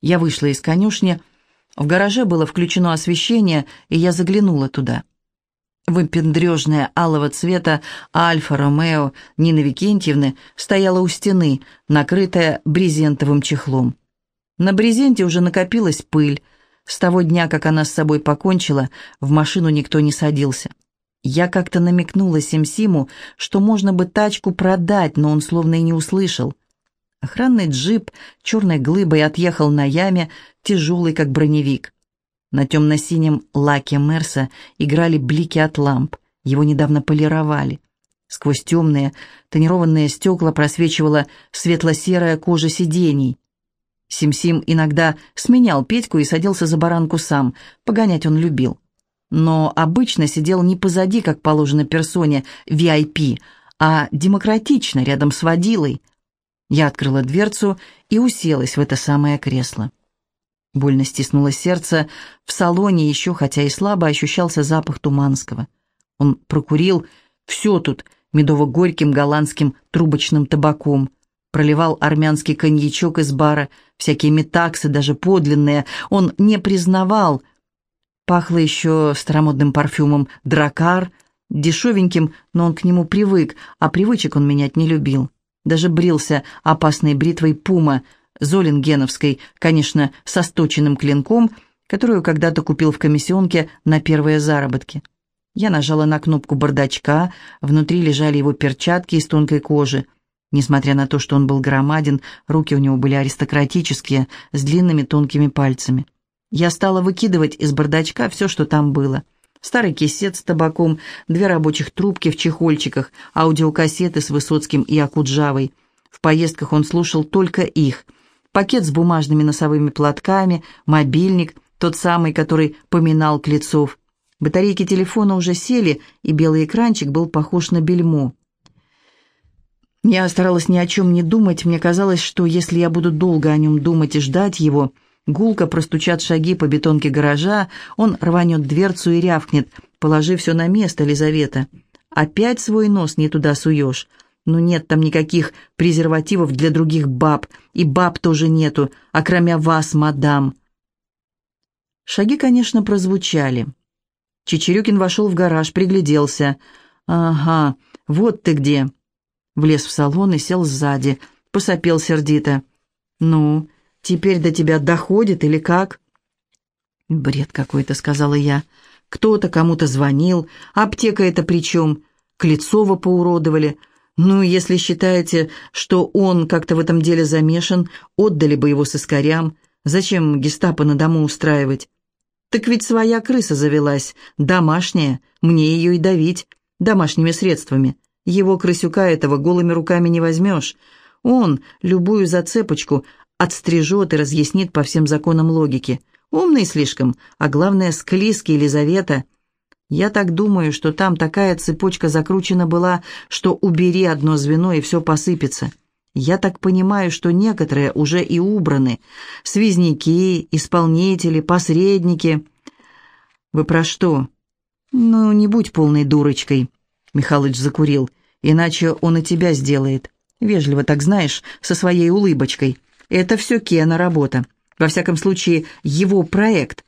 Я вышла из конюшни. В гараже было включено освещение, и я заглянула туда. Выпендрежная алого цвета Альфа-Ромео Нины Викентьевны стояла у стены, накрытая брезентовым чехлом. На брезенте уже накопилась пыль. С того дня, как она с собой покончила, в машину никто не садился. Я как-то намекнула Симсиму, что можно бы тачку продать, но он словно и не услышал. Охранный джип черной глыбой отъехал на яме, тяжелый, как броневик. На темно-синем лаке Мерса играли блики от ламп. Его недавно полировали. Сквозь темные, тонированные стекла просвечивала светло-серая кожа сидений. Сим-Сим иногда сменял Петьку и садился за баранку сам. Погонять он любил. Но обычно сидел не позади, как положено персоне, VIP, а демократично, рядом с водилой. Я открыла дверцу и уселась в это самое кресло. Больно стиснуло сердце. В салоне еще, хотя и слабо, ощущался запах Туманского. Он прокурил все тут медово-горьким голландским трубочным табаком, проливал армянский коньячок из бара, всякие метаксы, даже подлинные, он не признавал. Пахло еще старомодным парфюмом «Дракар», дешевеньким, но он к нему привык, а привычек он менять не любил. Даже брился опасной бритвой «Пума», Золингеновской, конечно, со сточенным клинком, которую когда-то купил в комиссионке на первые заработки. Я нажала на кнопку бардачка, внутри лежали его перчатки из тонкой кожи. Несмотря на то, что он был громаден, руки у него были аристократические, с длинными тонкими пальцами. Я стала выкидывать из бардачка все, что там было. Старый кисет с табаком, две рабочих трубки в чехольчиках, аудиокассеты с Высоцким и Акуджавой. В поездках он слушал только их – пакет с бумажными носовыми платками, мобильник, тот самый, который поминал Клецов. Батарейки телефона уже сели, и белый экранчик был похож на бельмо. Я старалась ни о чем не думать, мне казалось, что если я буду долго о нем думать и ждать его, гулко простучат шаги по бетонке гаража, он рванет дверцу и рявкнет, положи все на место, Лизавета. Опять свой нос не туда суешь. Ну нет там никаких презервативов для других баб, и баб тоже нету, а кроме вас, мадам. Шаги, конечно, прозвучали. Чечерюкин вошел в гараж, пригляделся. «Ага, вот ты где!» Влез в салон и сел сзади, посопел сердито. «Ну, теперь до тебя доходит или как?» «Бред какой-то», — сказала я. «Кто-то кому-то звонил, аптека это при чем? Клецова поуродовали, ну, если считаете, что он как-то в этом деле замешан, отдали бы его сыскарям. Зачем гестапо на дому устраивать? Так ведь своя крыса завелась, домашняя, мне ее и давить, домашними средствами. Его крысюка этого голыми руками не возьмешь. Он любую зацепочку отстрижет и разъяснит по всем законам логики. Умный слишком, а главное, склизкий Елизавета — я так думаю, что там такая цепочка закручена была, что убери одно звено, и все посыпется. Я так понимаю, что некоторые уже и убраны. Связники, исполнители, посредники. Вы про что? Ну, не будь полной дурочкой. Михалыч закурил. Иначе он и тебя сделает. Вежливо так знаешь, со своей улыбочкой. Это все Кена работа. Во всяком случае, его проект.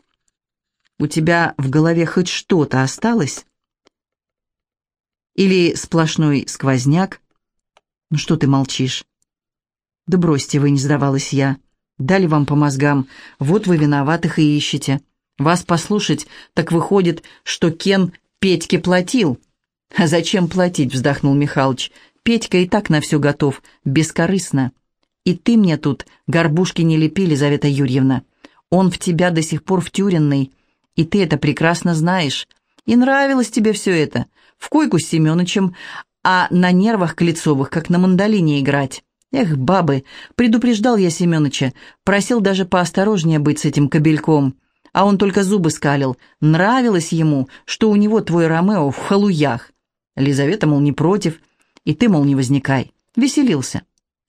У тебя в голове хоть что-то осталось? Или сплошной сквозняк? Ну что ты молчишь? Да бросьте вы, не сдавалась я. Дали вам по мозгам, вот вы виноватых и ищете. Вас послушать, так выходит, что Кен Петьке платил. А зачем платить, вздохнул Михалыч. Петька и так на все готов, бескорыстно. И ты мне тут горбушки не лепи, Лизавета Юрьевна. Он в тебя до сих пор втюренный, и ты это прекрасно знаешь. И нравилось тебе все это. В койку с Семеновичем, а на нервах Клецовых, как на мандолине играть. Эх, бабы, предупреждал я Семеновича, просил даже поосторожнее быть с этим кобельком. А он только зубы скалил. Нравилось ему, что у него твой Ромео в халуях. Лизавета, мол, не против, и ты, мол, не возникай. Веселился.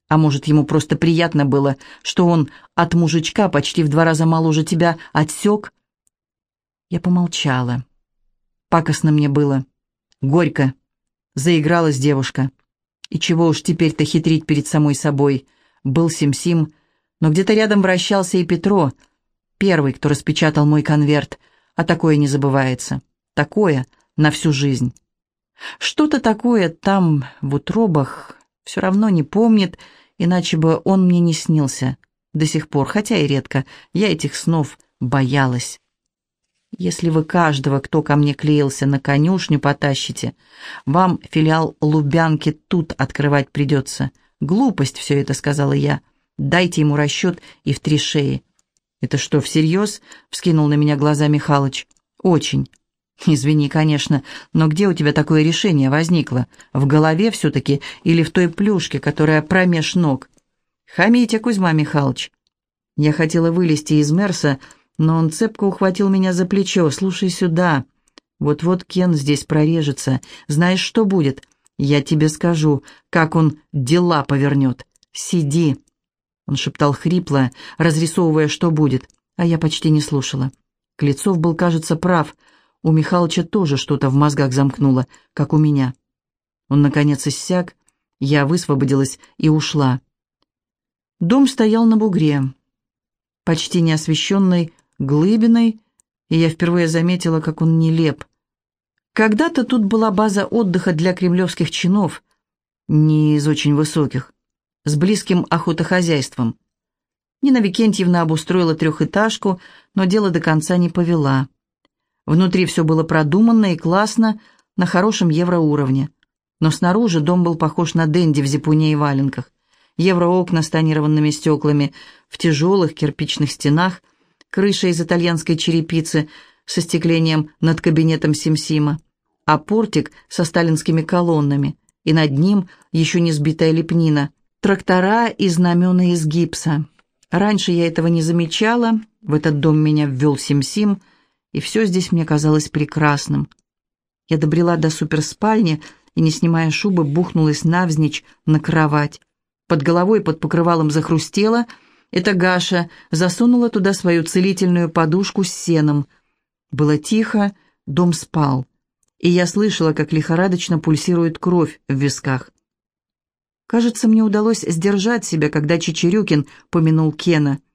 А может, ему просто приятно было, что он от мужичка почти в два раза моложе тебя отсек, я помолчала. Пакостно мне было. Горько. Заигралась девушка. И чего уж теперь-то хитрить перед самой собой. Был Сим-Сим, Но где-то рядом вращался и Петро, первый, кто распечатал мой конверт, а такое не забывается. Такое на всю жизнь. Что-то такое там, в утробах, все равно не помнит, иначе бы он мне не снился до сих пор, хотя и редко. Я этих снов боялась. Если вы каждого, кто ко мне клеился, на конюшню потащите, вам филиал Лубянки тут открывать придется. Глупость все это, сказала я. Дайте ему расчет и в три шеи. «Это что, всерьез?» — вскинул на меня глаза Михалыч. «Очень. «Извини, конечно, но где у тебя такое решение возникло? В голове все-таки или в той плюшке, которая промеж ног?» «Хамите, Кузьма Михайлович!» Я хотела вылезти из Мерса, но он цепко ухватил меня за плечо. «Слушай сюда. Вот-вот Кен здесь прорежется. Знаешь, что будет? Я тебе скажу, как он дела повернет. Сиди!» Он шептал хрипло, разрисовывая, что будет, а я почти не слушала. Клецов был, кажется, прав — у Михалыча тоже что-то в мозгах замкнуло, как у меня. Он, наконец, иссяк, я высвободилась и ушла. Дом стоял на бугре, почти неосвещенной глыбиной, и я впервые заметила, как он нелеп. Когда-то тут была база отдыха для кремлевских чинов, не из очень высоких, с близким охотохозяйством. Нина Викентьевна обустроила трехэтажку, но дело до конца не повела. Внутри все было продуманно и классно, на хорошем евроуровне. Но снаружи дом был похож на денди в зипуне и валенках. Евроокна с тонированными стеклами, в тяжелых кирпичных стенах, крыша из итальянской черепицы со стеклением над кабинетом Симсима, а портик со сталинскими колоннами, и над ним еще не сбитая лепнина, трактора и знамена из гипса. Раньше я этого не замечала, в этот дом меня ввел Симсим, и все здесь мне казалось прекрасным. Я добрела до суперспальни и, не снимая шубы, бухнулась навзничь на кровать. Под головой под покрывалом захрустело. Эта Гаша засунула туда свою целительную подушку с сеном. Было тихо, дом спал, и я слышала, как лихорадочно пульсирует кровь в висках. Кажется, мне удалось сдержать себя, когда Чечерюкин помянул Кена —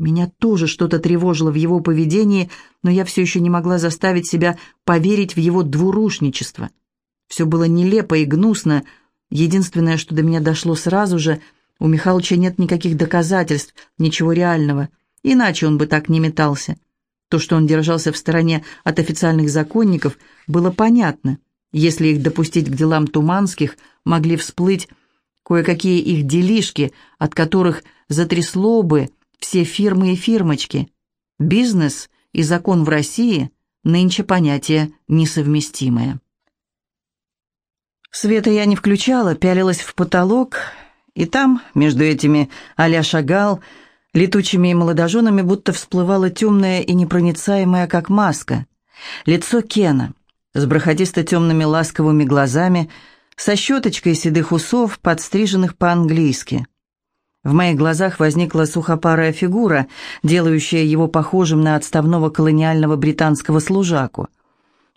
меня тоже что-то тревожило в его поведении, но я все еще не могла заставить себя поверить в его двурушничество. Все было нелепо и гнусно. Единственное, что до меня дошло сразу же, у Михалыча нет никаких доказательств, ничего реального. Иначе он бы так не метался. То, что он держался в стороне от официальных законников, было понятно. Если их допустить к делам Туманских, могли всплыть кое-какие их делишки, от которых затрясло бы все фирмы и фирмочки. Бизнес и закон в России нынче понятия несовместимые. Света я не включала, пялилась в потолок, и там, между этими а шагал, летучими молодоженами будто всплывало темное и непроницаемое, как маска, лицо Кена с бархатисто-темными ласковыми глазами, со щеточкой седых усов, подстриженных по-английски – в моих глазах возникла сухопарая фигура, делающая его похожим на отставного колониального британского служаку.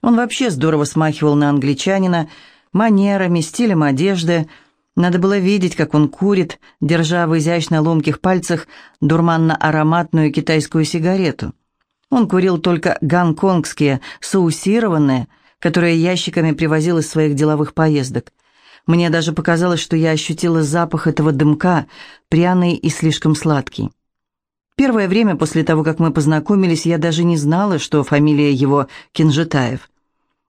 Он вообще здорово смахивал на англичанина, манерами, стилем одежды. Надо было видеть, как он курит, держа в изящно ломких пальцах дурманно-ароматную китайскую сигарету. Он курил только гонконгские, соусированные, которые ящиками привозил из своих деловых поездок. Мне даже показалось, что я ощутила запах этого дымка, пряный и слишком сладкий. Первое время после того, как мы познакомились, я даже не знала, что фамилия его Кинжетаев.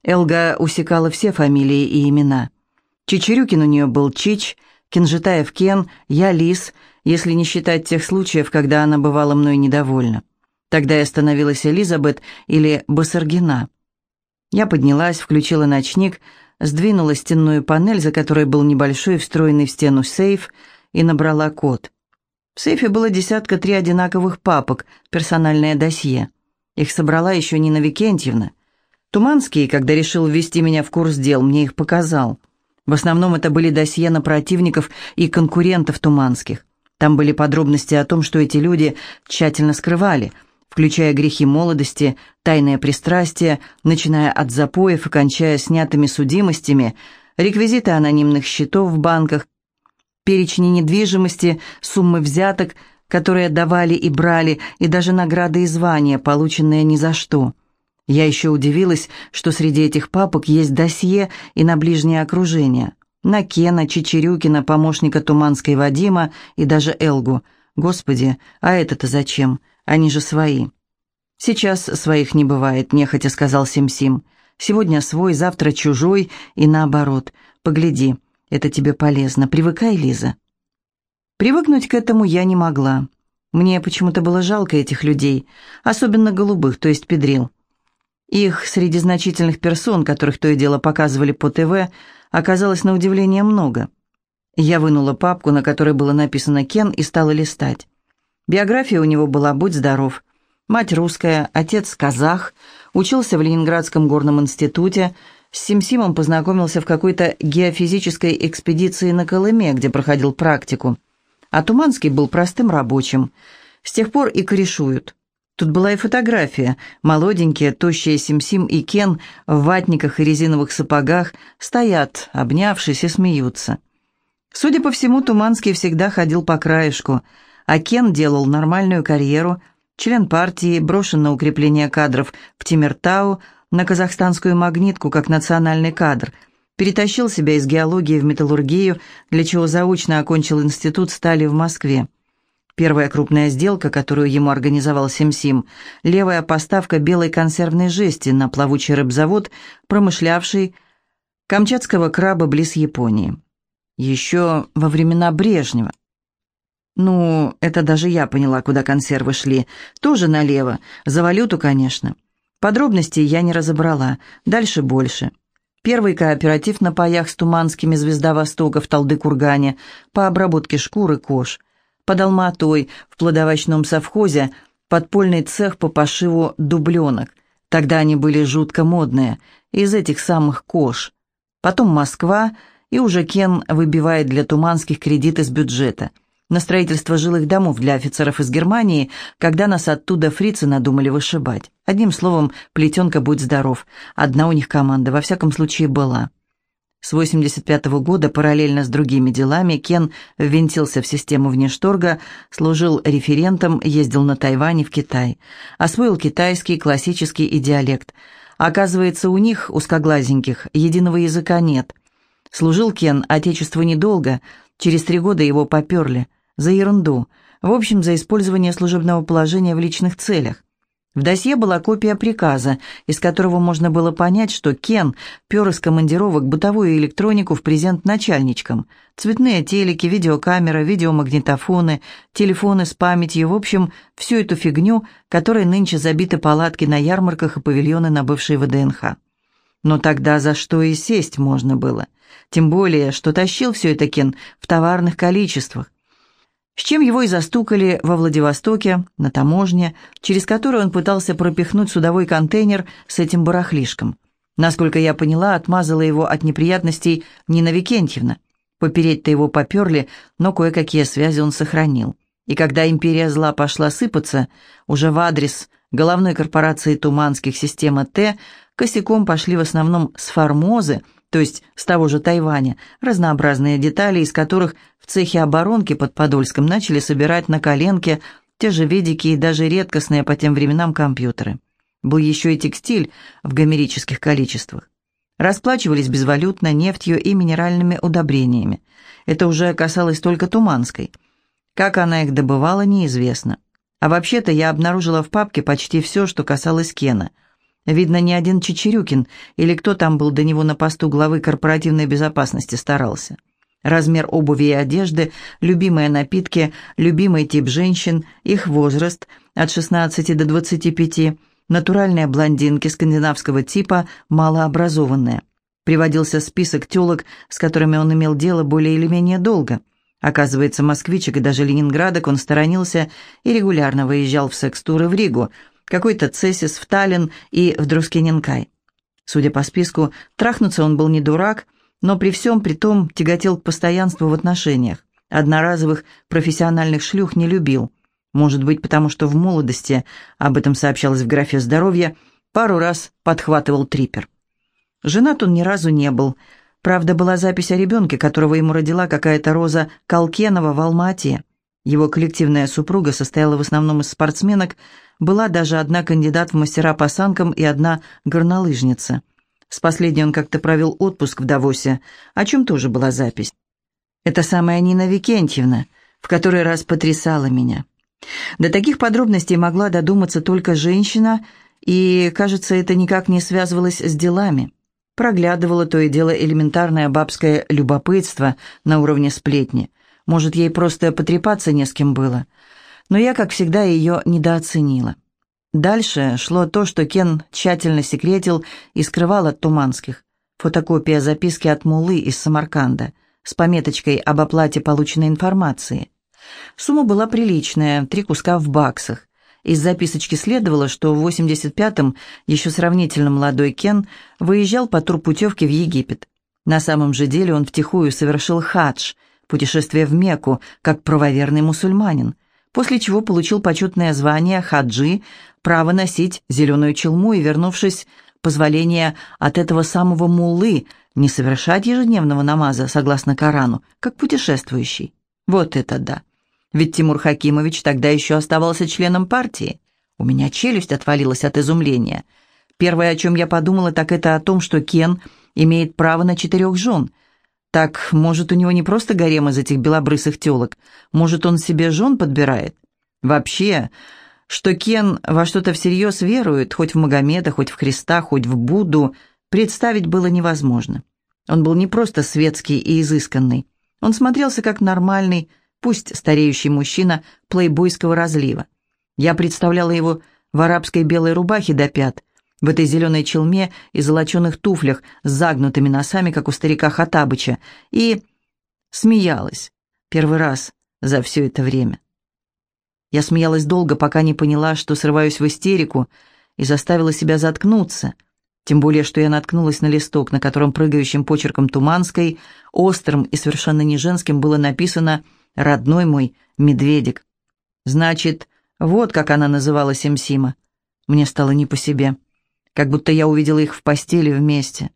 Элга усекала все фамилии и имена. Чечерюкин у нее был Чич, Кинжетаев Кен, я Лис, если не считать тех случаев, когда она бывала мной недовольна. Тогда я становилась Элизабет или Басаргина. Я поднялась, включила ночник — сдвинула стенную панель, за которой был небольшой встроенный в стену сейф, и набрала код. В сейфе было десятка три одинаковых папок, персональное досье. Их собрала еще Нина Викентьевна. Туманский, когда решил ввести меня в курс дел, мне их показал. В основном это были досье на противников и конкурентов Туманских. Там были подробности о том, что эти люди тщательно скрывали – включая грехи молодости, тайное пристрастие, начиная от запоев и кончая снятыми судимостями, реквизиты анонимных счетов в банках, перечни недвижимости, суммы взяток, которые давали и брали, и даже награды и звания, полученные ни за что. Я еще удивилась, что среди этих папок есть досье и на ближнее окружение. На Кена, Чечерюкина, помощника Туманской Вадима и даже Элгу. Господи, а это-то зачем? Они же свои. Сейчас своих не бывает, нехотя сказал Сим-Сим. Сегодня свой, завтра чужой и наоборот. Погляди, это тебе полезно. Привыкай, Лиза. Привыкнуть к этому я не могла. Мне почему-то было жалко этих людей, особенно голубых, то есть педрил. Их среди значительных персон, которых то и дело показывали по ТВ, оказалось на удивление много. Я вынула папку, на которой было написано «Кен» и стала листать. Биография у него была «Будь здоров». Мать русская, отец казах, учился в Ленинградском горном институте, с Симсимом познакомился в какой-то геофизической экспедиции на Колыме, где проходил практику. А Туманский был простым рабочим. С тех пор и корешуют. Тут была и фотография. Молоденькие, тощие Симсим и Кен в ватниках и резиновых сапогах стоят, обнявшись и смеются. Судя по всему, Туманский всегда ходил по краешку, а Кен делал нормальную карьеру, член партии, брошен на укрепление кадров в Тимиртау, на казахстанскую магнитку как национальный кадр, перетащил себя из геологии в металлургию, для чего заочно окончил институт стали в Москве. Первая крупная сделка, которую ему организовал Сим-Сим, левая поставка белой консервной жести на плавучий рыбзавод, промышлявший камчатского краба близ Японии. Еще во времена Брежнева. Ну, это даже я поняла, куда консервы шли. Тоже налево, за валюту, конечно. Подробностей я не разобрала, дальше больше. Первый кооператив на паях с Туманскими «Звезда Востока» в Талды-Кургане по обработке шкуры кож – под Алматой, в плодовочном совхозе, подпольный цех по пошиву дубленок. Тогда они были жутко модные, из этих самых кож. Потом Москва, и уже Кен выбивает для Туманских кредит из бюджета. На строительство жилых домов для офицеров из Германии, когда нас оттуда фрицы надумали вышибать. Одним словом, плетенка будь здоров. Одна у них команда, во всяком случае, была. С 85 -го года параллельно с другими делами Кен ввинтился в систему внешторга, служил референтом, ездил на Тайвань и в Китай. Освоил китайский, классический и диалект. Оказывается, у них, узкоглазеньких, единого языка нет. Служил Кен отечеству недолго, через три года его поперли. За ерунду. В общем, за использование служебного положения в личных целях. В досье была копия приказа, из которого можно было понять, что Кен пер из командировок бытовую электронику в презент начальничкам. Цветные телеки, видеокамера, видеомагнитофоны, телефоны с памятью, в общем, всю эту фигню, которой нынче забиты палатки на ярмарках и павильоны на бывшей ВДНХ. Но тогда за что и сесть можно было. Тем более, что тащил все это Кен в товарных количествах с чем его и застукали во Владивостоке, на таможне, через которую он пытался пропихнуть судовой контейнер с этим барахлишком. Насколько я поняла, отмазала его от неприятностей Нина Викентьевна. Попереть-то его поперли, но кое-какие связи он сохранил. И когда империя зла пошла сыпаться, уже в адрес головной корпорации Туманских система Т, косяком пошли в основном с Формозы, то есть с того же Тайваня, разнообразные детали, из которых в цехе оборонки под Подольском начали собирать на коленке те же ведики и даже редкостные по тем временам компьютеры. Был еще и текстиль в гомерических количествах. Расплачивались безвалютно нефтью и минеральными удобрениями. Это уже касалось только Туманской. Как она их добывала, неизвестно. А вообще-то я обнаружила в папке почти все, что касалось Кена – Видно, не один Чечерюкин или кто там был до него на посту главы корпоративной безопасности старался. Размер обуви и одежды, любимые напитки, любимый тип женщин, их возраст от 16 до 25, натуральные блондинки скандинавского типа, малообразованные. Приводился список телок, с которыми он имел дело более или менее долго. Оказывается, москвичек и даже ленинградок он сторонился и регулярно выезжал в секс-туры в Ригу – какой-то цесис в Таллин и в Друскененкай. Судя по списку, трахнуться он был не дурак, но при всем при том тяготел к постоянству в отношениях. Одноразовых профессиональных шлюх не любил. Может быть, потому что в молодости, об этом сообщалось в графе здоровья, пару раз подхватывал трипер. Женат он ни разу не был. Правда, была запись о ребенке, которого ему родила какая-то Роза Колкенова в Алма-Ате. Его коллективная супруга состояла в основном из спортсменок, была даже одна кандидат в мастера по санкам и одна горнолыжница. С последней он как-то провел отпуск в Давосе, о чем тоже была запись. Это самая Нина Викентьевна, в который раз потрясала меня. До таких подробностей могла додуматься только женщина, и, кажется, это никак не связывалось с делами. Проглядывало то и дело элементарное бабское любопытство на уровне сплетни. Может, ей просто потрепаться не с кем было. Но я, как всегда, ее недооценила. Дальше шло то, что Кен тщательно секретил и скрывал от Туманских. Фотокопия записки от Мулы из Самарканда с пометочкой об оплате полученной информации. Сумма была приличная, три куска в баксах. Из записочки следовало, что в 85-м еще сравнительно молодой Кен выезжал по турпутевке в Египет. На самом же деле он втихую совершил хадж, путешествие в Мекку, как правоверный мусульманин, после чего получил почетное звание хаджи, право носить зеленую челму и, вернувшись, позволение от этого самого муллы не совершать ежедневного намаза, согласно Корану, как путешествующий. Вот это да! Ведь Тимур Хакимович тогда еще оставался членом партии. У меня челюсть отвалилась от изумления. Первое, о чем я подумала, так это о том, что Кен имеет право на четырех жен. Так, может, у него не просто гарем из этих белобрысых телок, может, он себе жен подбирает? Вообще, что Кен во что-то всерьез верует, хоть в Магомеда, хоть в Христа, хоть в Будду, представить было невозможно. Он был не просто светский и изысканный. Он смотрелся как нормальный, пусть стареющий мужчина плейбойского разлива. Я представляла его в арабской белой рубахе до пят, в этой зеленой челме и золоченых туфлях с загнутыми носами, как у старика Хатабыча, и смеялась первый раз за все это время. Я смеялась долго, пока не поняла, что срываюсь в истерику, и заставила себя заткнуться, тем более, что я наткнулась на листок, на котором прыгающим почерком Туманской, острым и совершенно не женским было написано родной мой медведик. Значит, вот как она называла Симсима. Мне стало не по себе, как будто я увидела их в постели вместе.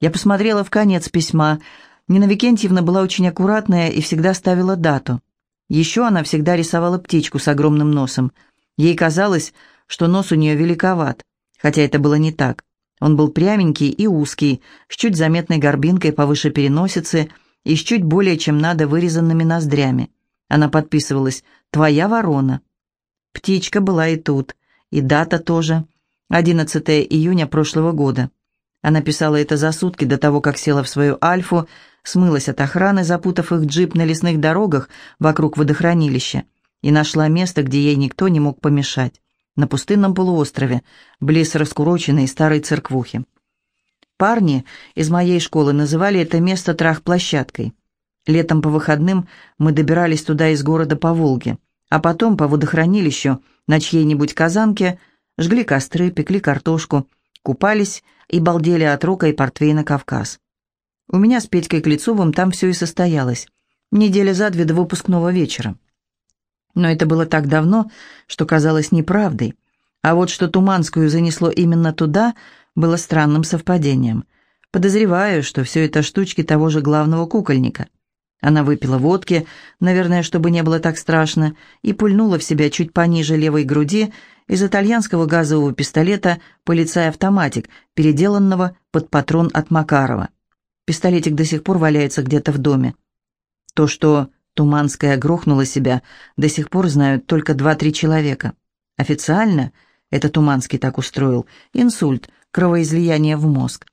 Я посмотрела в конец письма. Нина Викентьевна была очень аккуратная и всегда ставила дату. Еще она всегда рисовала птичку с огромным носом. Ей казалось, что нос у нее великоват, хотя это было не так. Он был пряменький и узкий, с чуть заметной горбинкой повыше переносицы – и с чуть более чем надо вырезанными ноздрями. Она подписывалась «Твоя ворона». Птичка была и тут, и дата тоже. 11 июня прошлого года. Она писала это за сутки до того, как села в свою Альфу, смылась от охраны, запутав их джип на лесных дорогах вокруг водохранилища, и нашла место, где ей никто не мог помешать, на пустынном полуострове, близ раскуроченной старой церквухи. Парни из моей школы называли это место трах-площадкой. Летом по выходным мы добирались туда из города по Волге, а потом по водохранилищу на чьей-нибудь казанке жгли костры, пекли картошку, купались и балдели от рока и портвейна «Кавказ». У меня с Петькой Клецовым там все и состоялось. Неделя за две до выпускного вечера. Но это было так давно, что казалось неправдой. А вот что Туманскую занесло именно туда – было странным совпадением. Подозреваю, что все это штучки того же главного кукольника. Она выпила водки, наверное, чтобы не было так страшно, и пульнула в себя чуть пониже левой груди из итальянского газового пистолета полицай-автоматик, переделанного под патрон от Макарова. Пистолетик до сих пор валяется где-то в доме. То, что Туманская грохнула себя, до сих пор знают только два-три человека. Официально это Туманский так устроил. Инсульт, кровоизлияние в мозг.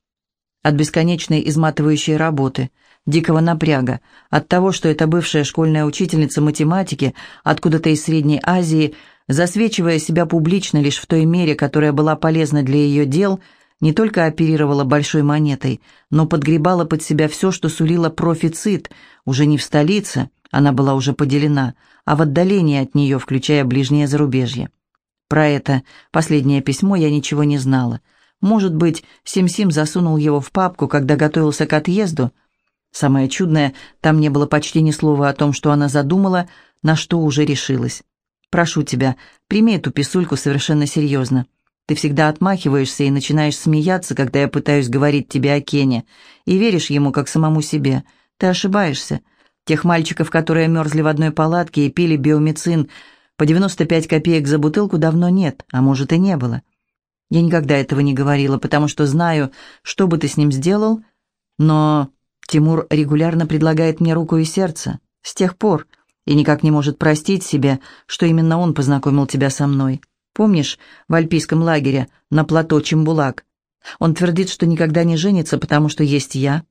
От бесконечной изматывающей работы, дикого напряга, от того, что эта бывшая школьная учительница математики откуда-то из Средней Азии, засвечивая себя публично лишь в той мере, которая была полезна для ее дел, не только оперировала большой монетой, но подгребала под себя все, что сулило профицит, уже не в столице, она была уже поделена, а в отдалении от нее, включая ближнее зарубежье. Про это последнее письмо я ничего не знала, может быть, Сим-Сим засунул его в папку, когда готовился к отъезду? Самое чудное, там не было почти ни слова о том, что она задумала, на что уже решилась. «Прошу тебя, прими эту писульку совершенно серьезно. Ты всегда отмахиваешься и начинаешь смеяться, когда я пытаюсь говорить тебе о Кене, и веришь ему как самому себе. Ты ошибаешься. Тех мальчиков, которые мерзли в одной палатке и пили биомицин по 95 копеек за бутылку, давно нет, а может и не было. Я никогда этого не говорила, потому что знаю, что бы ты с ним сделал, но Тимур регулярно предлагает мне руку и сердце. С тех пор. И никак не может простить себе, что именно он познакомил тебя со мной. Помнишь, в альпийском лагере на плато Чембулак? Он твердит, что никогда не женится, потому что есть я.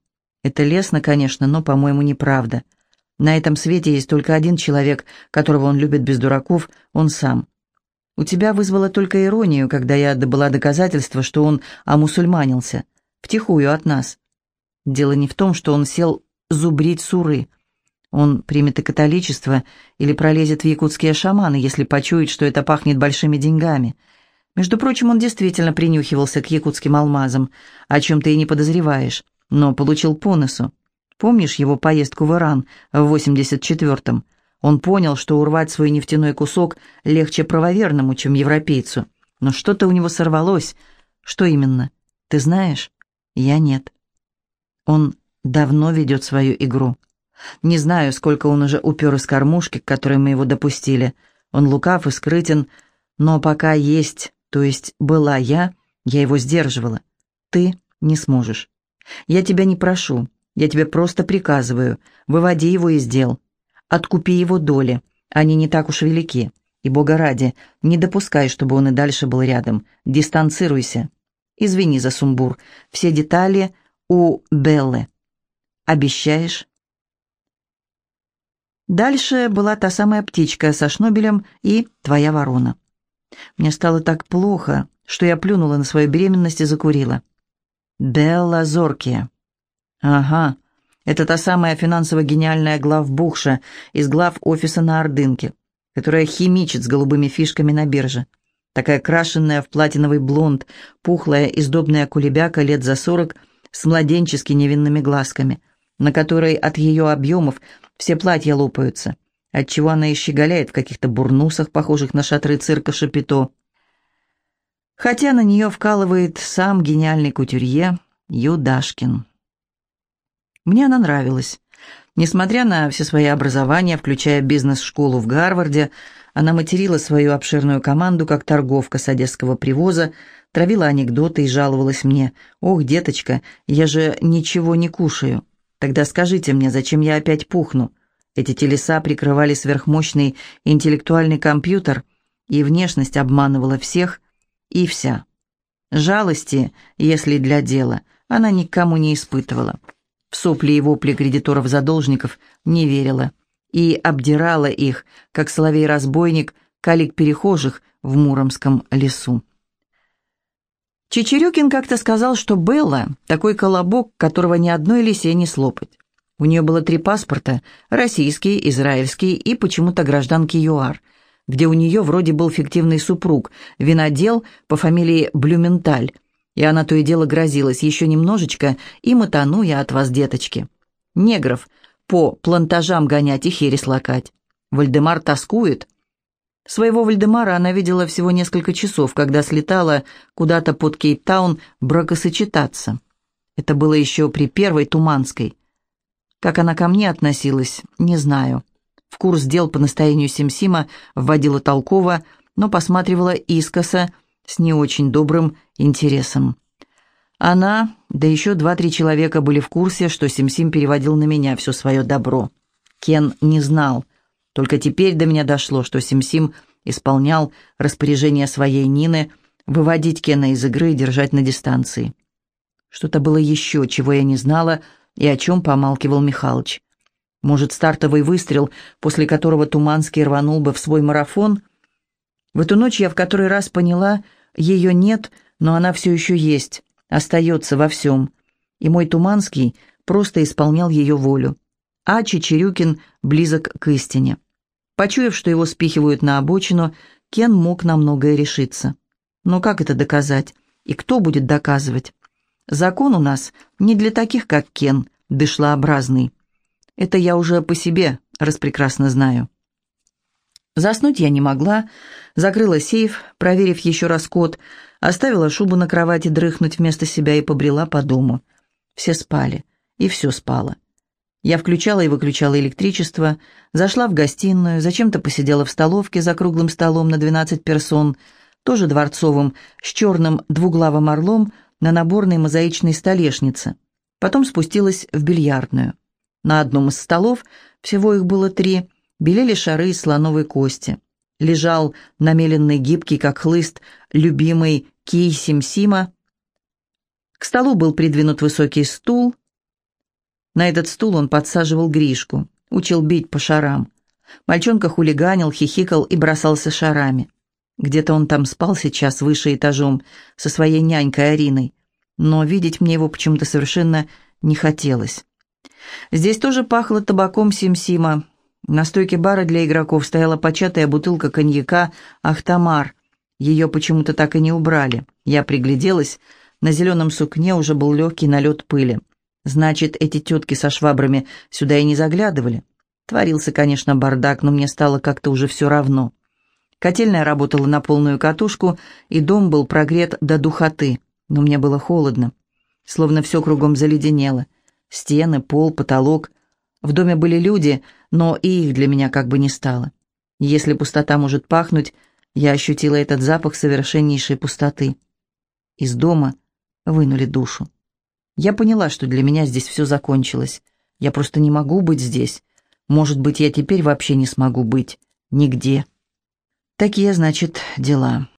Это лестно, конечно, но, по-моему, неправда. На этом свете есть только один человек, которого он любит без дураков, он сам. У тебя вызвало только иронию, когда я добыла доказательства, что он омусульманился. Втихую от нас. Дело не в том, что он сел зубрить суры. Он примет и католичество или пролезет в якутские шаманы, если почует, что это пахнет большими деньгами. Между прочим, он действительно принюхивался к якутским алмазам, о чем ты и не подозреваешь, но получил по носу. Помнишь его поездку в Иран в 84-м? Он понял, что урвать свой нефтяной кусок легче правоверному, чем европейцу. Но что-то у него сорвалось. Что именно? Ты знаешь? Я нет. Он давно ведет свою игру. Не знаю, сколько он уже упер из кормушки, к которой мы его допустили. Он лукав и скрытен, но пока есть, то есть была я, я его сдерживала. Ты не сможешь. Я тебя не прошу, я тебе просто приказываю, выводи его из дел. Откупи его доли, они не так уж велики. И, Бога ради, не допускай, чтобы он и дальше был рядом. Дистанцируйся. Извини за сумбур. Все детали у Беллы. Обещаешь?» Дальше была та самая птичка со шнобелем и твоя ворона. Мне стало так плохо, что я плюнула на свою беременность и закурила. Белла Зоркия. Ага, это та самая финансово-гениальная главбухша из глав офиса на Ордынке, которая химичит с голубыми фишками на бирже. Такая крашенная в платиновый блонд, пухлая и сдобная кулебяка лет за сорок с младенчески невинными глазками, на которой от ее объемов все платья лопаются, отчего она и щеголяет в каких-то бурнусах, похожих на шатры цирка Шапито. Хотя на нее вкалывает сам гениальный кутюрье Юдашкин. Мне она нравилась. Несмотря на все свои образования, включая бизнес-школу в Гарварде, она материла свою обширную команду как торговка с одесского привоза, травила анекдоты и жаловалась мне. «Ох, деточка, я же ничего не кушаю. Тогда скажите мне, зачем я опять пухну?» Эти телеса прикрывали сверхмощный интеллектуальный компьютер, и внешность обманывала всех и вся. Жалости, если для дела, она никому не испытывала в сопли и вопли кредиторов-задолжников не верила и обдирала их, как соловей-разбойник, калик перехожих в Муромском лесу. Чечерюкин как-то сказал, что Белла – такой колобок, которого ни одной лисе не слопать. У нее было три паспорта – российский, израильский и почему-то гражданки ЮАР, где у нее вроде был фиктивный супруг, винодел по фамилии Блюменталь – и она то и дело грозилась еще немножечко, и мотану я от вас, деточки. Негров по плантажам гонять и херес лакать. Вальдемар тоскует. Своего Вальдемара она видела всего несколько часов, когда слетала куда-то под Кейптаун бракосочетаться. Это было еще при первой Туманской. Как она ко мне относилась, не знаю. В курс дел по настоянию Симсима вводила толково, но посматривала искоса, с не очень добрым интересом. Она, да еще два-три человека были в курсе, что Сим-Сим переводил на меня все свое добро. Кен не знал. Только теперь до меня дошло, что Сим-Сим исполнял распоряжение своей Нины выводить Кена из игры и держать на дистанции. Что-то было еще, чего я не знала и о чем помалкивал Михалыч. Может, стартовый выстрел, после которого Туманский рванул бы в свой марафон? В эту ночь я в который раз поняла, ее нет, но она все еще есть, остается во всем. И мой Туманский просто исполнял ее волю. А Чечерюкин близок к истине. Почуяв, что его спихивают на обочину, Кен мог на многое решиться. Но как это доказать? И кто будет доказывать? Закон у нас не для таких, как Кен, дышлообразный. Это я уже по себе распрекрасно знаю. Заснуть я не могла, закрыла сейф, проверив еще раз код, оставила шубу на кровати дрыхнуть вместо себя и побрела по дому. Все спали, и все спало. Я включала и выключала электричество, зашла в гостиную, зачем-то посидела в столовке за круглым столом на 12 персон, тоже дворцовым, с черным двуглавым орлом на наборной мозаичной столешнице. Потом спустилась в бильярдную. На одном из столов, всего их было три, белели шары из слоновой кости. Лежал намеленный гибкий, как хлыст, любимый кий Сим-Сима. К столу был придвинут высокий стул, на этот стул он подсаживал Гришку, учил бить по шарам. Мальчонка хулиганил, хихикал и бросался шарами. Где-то он там спал сейчас выше этажом со своей нянькой Ариной, но видеть мне его почему-то совершенно не хотелось. Здесь тоже пахло табаком Сим-Сима. На стойке бара для игроков стояла початая бутылка коньяка «Ахтамар». Ее почему-то так и не убрали. Я пригляделась, на зеленом сукне уже был легкий налет пыли. Значит, эти тетки со швабрами сюда и не заглядывали. Творился, конечно, бардак, но мне стало как-то уже все равно. Котельная работала на полную катушку, и дом был прогрет до духоты, но мне было холодно. Словно все кругом заледенело. Стены, пол, потолок. В доме были люди, но и их для меня как бы не стало. Если пустота может пахнуть, я ощутила этот запах совершеннейшей пустоты. Из дома вынули душу. Я поняла, что для меня здесь все закончилось. Я просто не могу быть здесь. Может быть, я теперь вообще не смогу быть. Нигде. Такие, значит, дела.